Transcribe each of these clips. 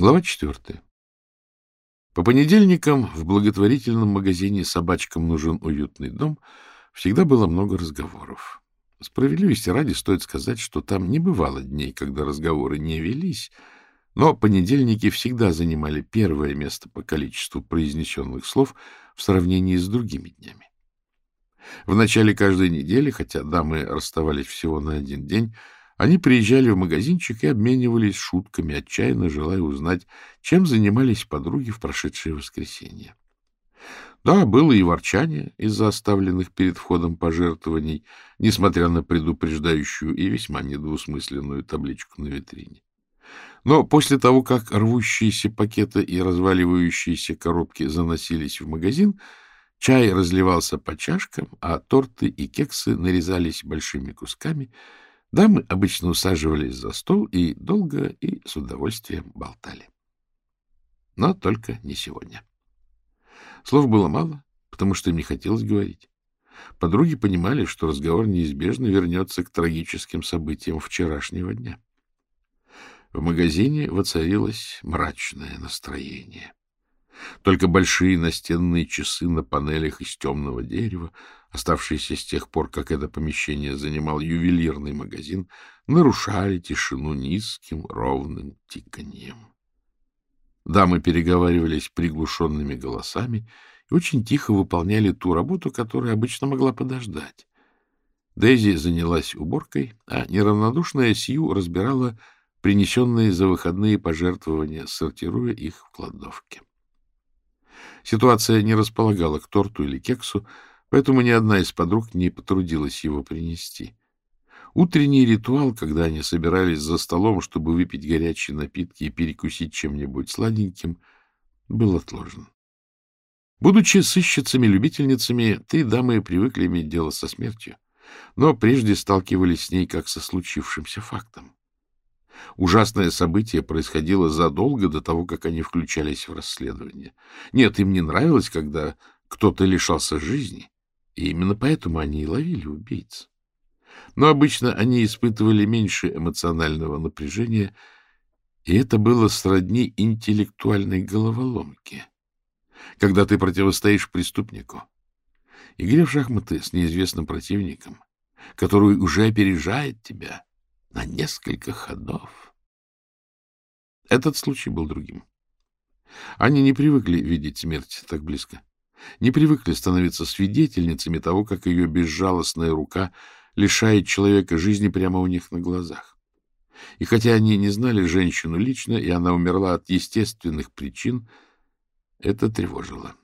Глава четвертая. По понедельникам в благотворительном магазине «Собачкам нужен уютный дом» всегда было много разговоров. Справедливости ради стоит сказать, что там не бывало дней, когда разговоры не велись, но понедельники всегда занимали первое место по количеству произнесенных слов в сравнении с другими днями. В начале каждой недели, хотя дамы расставались всего на один день, они приезжали в магазинчик и обменивались шутками, отчаянно желая узнать, чем занимались подруги в прошедшее воскресенье. Да, было и ворчание из-за оставленных перед входом пожертвований, несмотря на предупреждающую и весьма недвусмысленную табличку на витрине. Но после того, как рвущиеся пакеты и разваливающиеся коробки заносились в магазин, чай разливался по чашкам, а торты и кексы нарезались большими кусками — Дамы обычно усаживались за стол и долго и с удовольствием болтали. Но только не сегодня. Слов было мало, потому что им не хотелось говорить. Подруги понимали, что разговор неизбежно вернется к трагическим событиям вчерашнего дня. В магазине воцарилось мрачное настроение. Только большие настенные часы на панелях из темного дерева, оставшиеся с тех пор, как это помещение занимал ювелирный магазин, нарушали тишину низким ровным тиканьем. Дамы переговаривались приглушенными голосами и очень тихо выполняли ту работу, которая обычно могла подождать. Дейзи занялась уборкой, а неравнодушная Сью разбирала принесенные за выходные пожертвования, сортируя их в кладовке. Ситуация не располагала к торту или кексу, поэтому ни одна из подруг не потрудилась его принести. Утренний ритуал, когда они собирались за столом, чтобы выпить горячие напитки и перекусить чем-нибудь сладеньким, был отложен. Будучи сыщицами-любительницами, три дамы привыкли иметь дело со смертью, но прежде сталкивались с ней как со случившимся фактом. Ужасное событие происходило задолго до того, как они включались в расследование. Нет, им не нравилось, когда кто-то лишался жизни, и именно поэтому они и ловили убийц. Но обычно они испытывали меньше эмоционального напряжения, и это было сродни интеллектуальной головоломке. Когда ты противостоишь преступнику, игре в шахматы с неизвестным противником, который уже опережает тебя — на несколько ходов. Этот случай был другим. Они не привыкли видеть смерть так близко. Не привыкли становиться свидетельницами того, как ее безжалостная рука лишает человека жизни прямо у них на глазах. И хотя они не знали женщину лично, и она умерла от естественных причин, это тревожило.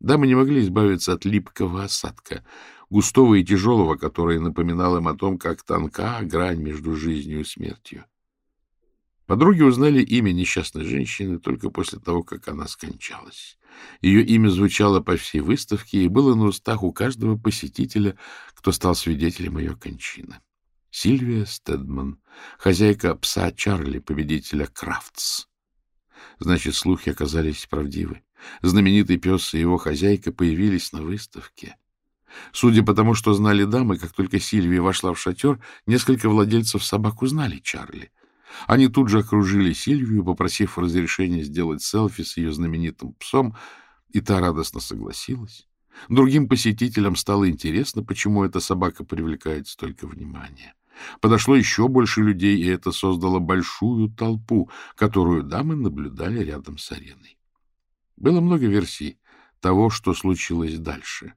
Дамы не могли избавиться от липкого осадка, густого и тяжелого, который напоминал им о том, как тонка грань между жизнью и смертью. Подруги узнали имя несчастной женщины только после того, как она скончалась. Ее имя звучало по всей выставке и было на устах у каждого посетителя, кто стал свидетелем ее кончины. Сильвия Стедман, хозяйка пса Чарли, победителя Крафтс. Значит, слухи оказались правдивы. Знаменитый пес и его хозяйка появились на выставке. Судя по тому, что знали дамы, как только Сильвия вошла в шатер, несколько владельцев собак узнали Чарли. Они тут же окружили Сильвию, попросив разрешения сделать селфи с ее знаменитым псом, и та радостно согласилась. Другим посетителям стало интересно, почему эта собака привлекает столько внимания. Подошло еще больше людей, и это создало большую толпу, которую дамы наблюдали рядом с ареной. Было много версий того, что случилось дальше.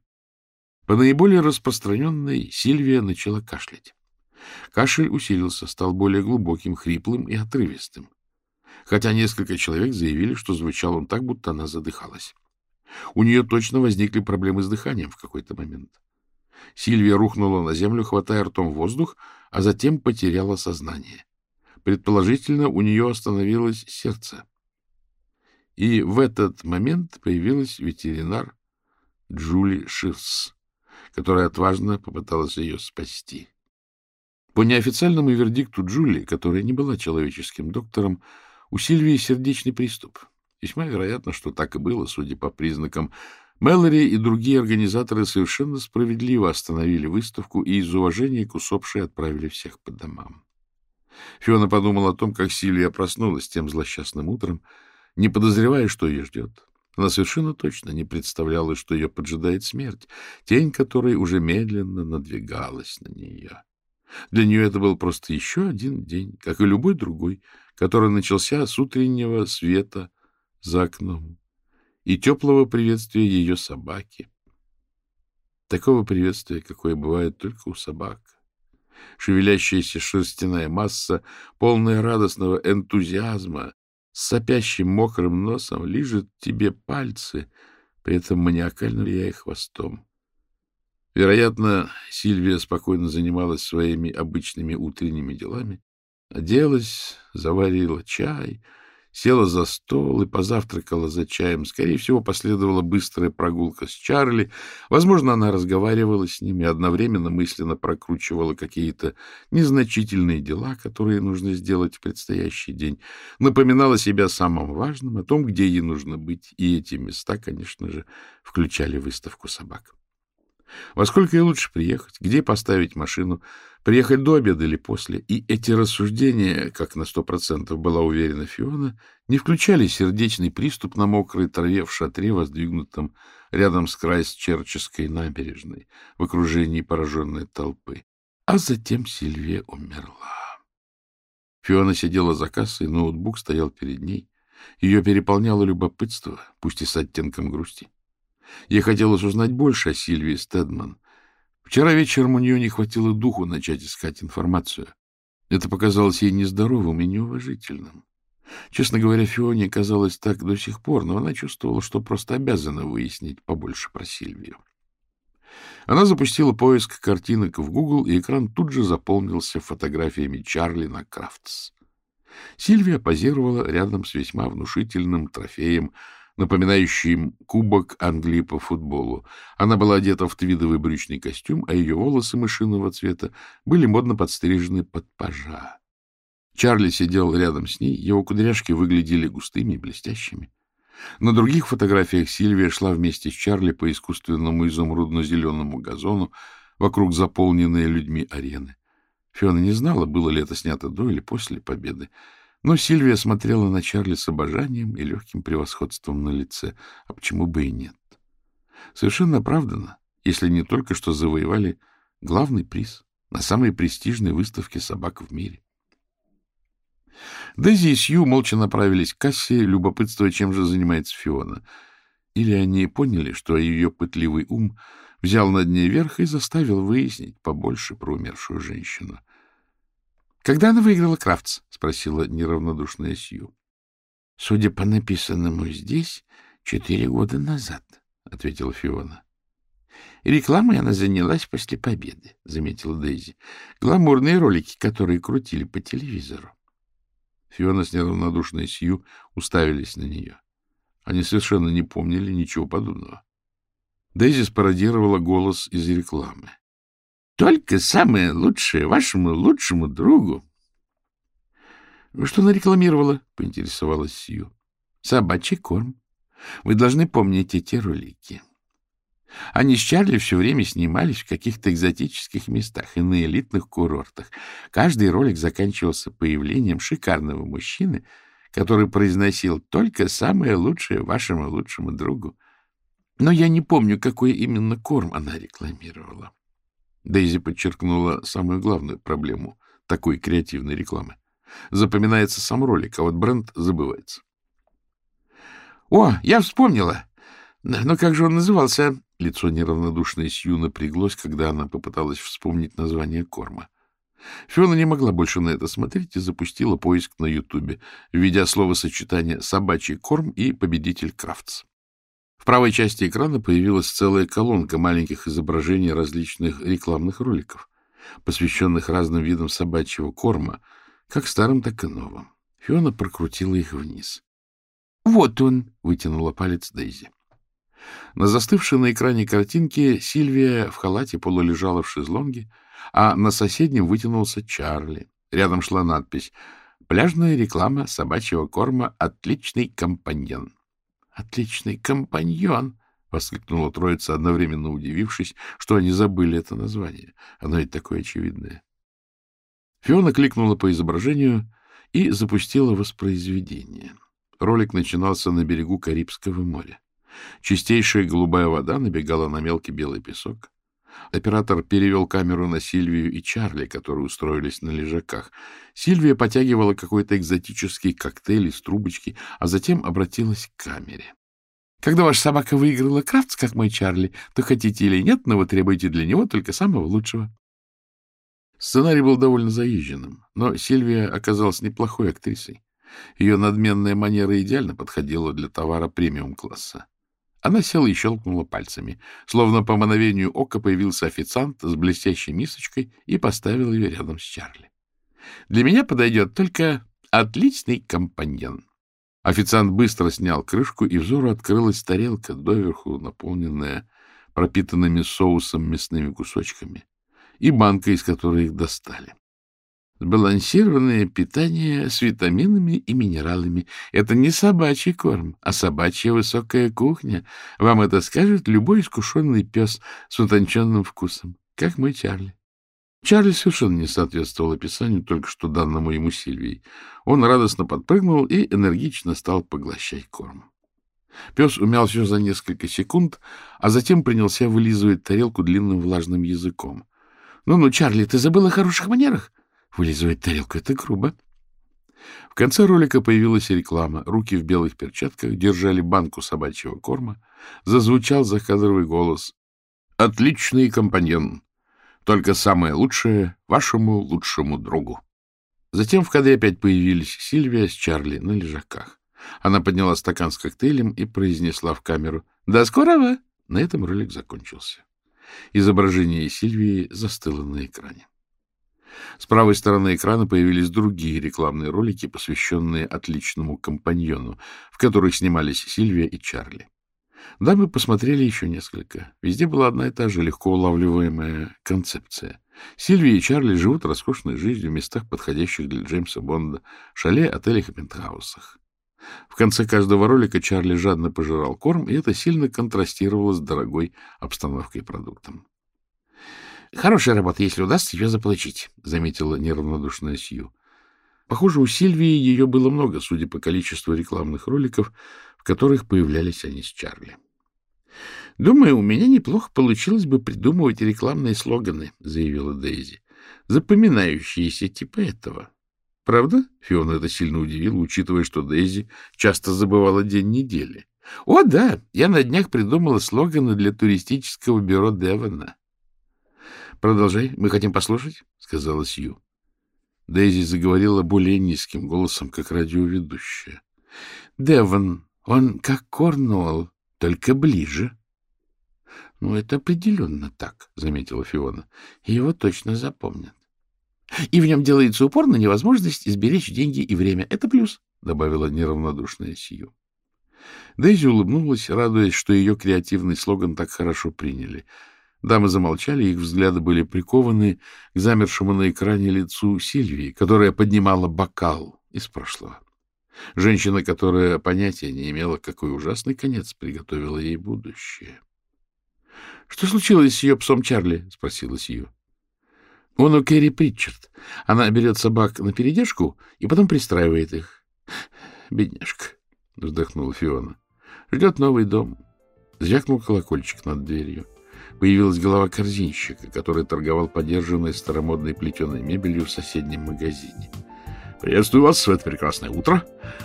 По наиболее распространенной Сильвия начала кашлять. Кашель усилился, стал более глубоким, хриплым и отрывистым. Хотя несколько человек заявили, что звучал он так, будто она задыхалась. У нее точно возникли проблемы с дыханием в какой-то момент. Сильвия рухнула на землю, хватая ртом воздух, а затем потеряла сознание. Предположительно, у нее остановилось сердце. И в этот момент появилась ветеринар Джули Ширс, которая отважно попыталась ее спасти. По неофициальному вердикту Джули, которая не была человеческим доктором, у Сильвии сердечный приступ. Весьма вероятно, что так и было, судя по признакам. Мэлори и другие организаторы совершенно справедливо остановили выставку и из уважения к усопшей отправили всех по домам. Фиона подумала о том, как Сильвия проснулась тем злосчастным утром, не подозревая, что ее ждет. Она совершенно точно не представляла, что ее поджидает смерть, тень которой уже медленно надвигалась на нее. Для нее это был просто еще один день, как и любой другой, который начался с утреннего света за окном и теплого приветствия ее собаки. Такого приветствия, какое бывает только у собак. Шевелящаяся шерстяная масса, полная радостного энтузиазма, с сопящим мокрым носом, лижет тебе пальцы, при этом маниакально влияя хвостом. Вероятно, Сильвия спокойно занималась своими обычными утренними делами, оделась, заварила чай — села за стол и позавтракала за чаем. Скорее всего, последовала быстрая прогулка с Чарли. Возможно, она разговаривала с ними, одновременно мысленно прокручивала какие-то незначительные дела, которые нужно сделать в предстоящий день. Напоминала себя о самом важном, о том, где ей нужно быть. И эти места, конечно же, включали выставку собак. Во сколько ей лучше приехать? Где поставить машину? Приехать до обеда или после? И эти рассуждения, как на сто процентов была уверена Фиона, не включали сердечный приступ на мокрой траве в шатре, воздвигнутом рядом с Крайстчерческой набережной, в окружении пораженной толпы. А затем Сильвия умерла. Фиона сидела за кассой, ноутбук стоял перед ней. Ее переполняло любопытство, пусть и с оттенком грусти. Ей хотелось узнать больше о Сильвии Стедман. Вчера вечером у нее не хватило духу начать искать информацию. Это показалось ей нездоровым и неуважительным. Честно говоря, Фионе казалось так до сих пор, но она чувствовала, что просто обязана выяснить побольше про Сильвию. Она запустила поиск картинок в Google, и экран тут же заполнился фотографиями Чарли на Крафтс. Сильвия позировала рядом с весьма внушительным трофеем напоминающим кубок Англии по футболу. Она была одета в твидовый брючный костюм, а ее волосы мышиного цвета были модно подстрижены под пажа. Чарли сидел рядом с ней, его кудряшки выглядели густыми и блестящими. На других фотографиях Сильвия шла вместе с Чарли по искусственному изумрудно-зеленому газону вокруг заполненной людьми арены. Фиона не знала, было ли это снято до или после победы. Но Сильвия смотрела на Чарли с обожанием и легким превосходством на лице. А почему бы и нет? Совершенно оправданно, если не только что завоевали главный приз на самой престижной выставке собак в мире. Дейзи и Сью молча направились к кассе, любопытствуя, чем же занимается Фиона. Или они поняли, что ее пытливый ум взял над ней верх и заставил выяснить побольше про умершую женщину. Когда она выиграла Крафтс? — спросила неравнодушная Сью. — Судя по написанному здесь, четыре года назад, — ответила Фиона. — Рекламой она занялась после победы, — заметила Дейзи. — Гламурные ролики, которые крутили по телевизору. Фиона с неравнодушной Сью уставились на нее. Они совершенно не помнили ничего подобного. Дейзи спародировала голос из рекламы. Только самое лучшее вашему лучшему другу. — Что она рекламировала? — поинтересовалась Сью. — Собачий корм. Вы должны помнить эти ролики. Они с Чарли все время снимались в каких-то экзотических местах и на элитных курортах. Каждый ролик заканчивался появлением шикарного мужчины, который произносил только самое лучшее вашему лучшему другу. Но я не помню, какой именно корм она рекламировала. Дейзи подчеркнула самую главную проблему такой креативной рекламы. Запоминается сам ролик, а вот бренд забывается. — О, я вспомнила! Но как же он назывался? Лицо неравнодушной Сью напряглось, когда она попыталась вспомнить название корма. Фиона не могла больше на это смотреть и запустила поиск на Ютубе, введя словосочетание «собачий корм» и «победитель Крафтс» правой части экрана появилась целая колонка маленьких изображений различных рекламных роликов, посвященных разным видам собачьего корма, как старым, так и новым. Фиона прокрутила их вниз. «Вот он!» — вытянула палец Дейзи. На застывшей на экране картинке Сильвия в халате полулежала в шезлонге, а на соседнем вытянулся Чарли. Рядом шла надпись «Пляжная реклама собачьего корма «Отличный компаньон». Отличный компаньон! — воскликнула троица, одновременно удивившись, что они забыли это название. Оно ведь такое очевидное. Фиона кликнула по изображению и запустила воспроизведение. Ролик начинался на берегу Карибского моря. Чистейшая голубая вода набегала на мелкий белый песок. Оператор перевел камеру на Сильвию и Чарли, которые устроились на лежаках. Сильвия потягивала какой-то экзотический коктейль из трубочки, а затем обратилась к камере. — Когда ваша собака выиграла крафтс, как мой Чарли, то хотите или нет, но вы требуете для него только самого лучшего. Сценарий был довольно заезженным, но Сильвия оказалась неплохой актрисой. Ее надменная манера идеально подходила для товара премиум-класса. Она села и щелкнула пальцами. Словно по мановению ока появился официант с блестящей мисочкой и поставил ее рядом с Чарли. «Для меня подойдет только отличный компаньон». Официант быстро снял крышку, и взору открылась тарелка, доверху наполненная пропитанными соусом мясными кусочками, и банка, из которой их достали. Сбалансированное питание с витаминами и минералами. Это не собачий корм, а собачья высокая кухня. Вам это скажет любой искушенный пес с утонченным вкусом, как мой Чарли. Чарли совершенно не соответствовал описанию, только что данному ему Сильвией. Он радостно подпрыгнул и энергично стал поглощать корм. Пес умял все за несколько секунд, а затем принялся вылизывать тарелку длинным влажным языком. «Ну — Ну-ну, Чарли, ты забыл о хороших манерах? Вылизывать тарелку — это грубо. В конце ролика появилась реклама. Руки в белых перчатках держали банку собачьего корма. Зазвучал закадровый голос. «Отличный компаньон! Только самое лучшее вашему лучшему другу!» Затем в кадре опять появились Сильвия с Чарли на лежаках. Она подняла стакан с коктейлем и произнесла в камеру «До скорого!» На этом ролик закончился. Изображение Сильвии застыло на экране. С правой стороны экрана появились другие рекламные ролики, посвященные отличному компаньону, в которых снимались Сильвия и Чарли. Дамы посмотрели еще несколько. Везде была одна и та же легко улавливаемая концепция. Сильвия и Чарли живут роскошной жизнью в местах, подходящих для Джеймса Бонда, шале, отелях и пентхаусах. В конце каждого ролика Чарли жадно пожирал корм, и это сильно контрастировало с дорогой обстановкой и продуктом. — Хорошая работа, если удастся ее заполучить, — заметила неравнодушная Сью. Похоже, у Сильвии ее было много, судя по количеству рекламных роликов, в которых появлялись они с Чарли. — Думаю, у меня неплохо получилось бы придумывать рекламные слоганы, — заявила Дейзи, — запоминающиеся типа этого. — Правда? — Фиона это сильно удивило, учитывая, что Дейзи часто забывала день недели. — О, да, я на днях придумала слоганы для туристического бюро Девона. — Продолжай, мы хотим послушать, — сказала Сью. Дейзи заговорила более низким голосом, как радиоведущая. — Девон, он как Корнуолл, только ближе. — Ну, это определенно так, — заметила Фиона. — Его точно запомнят. — И в нем делается упор на невозможность изберечь деньги и время. Это плюс, — добавила неравнодушная Сью. Дейзи улыбнулась, радуясь, что ее креативный слоган так хорошо приняли — Дамы замолчали, их взгляды были прикованы к замершему на экране лицу Сильвии, которая поднимала бокал из прошлого. Женщина, которая понятия не имела, какой ужасный конец приготовила ей будущее. — Что случилось с ее псом Чарли? — спросила Сью. — Он у Кэрри Притчард. Она берет собак на передержку и потом пристраивает их. — Бедняжка, — вздохнула Фиона. — Ждет новый дом. Звякнул колокольчик над дверью появилась голова корзинщика, который торговал подержанной старомодной плетеной мебелью в соседнем магазине. «Приветствую вас в это прекрасное утро.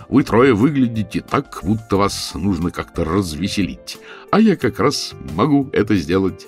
Вы трое выглядите так, будто вас нужно как-то развеселить, а я как раз могу это сделать».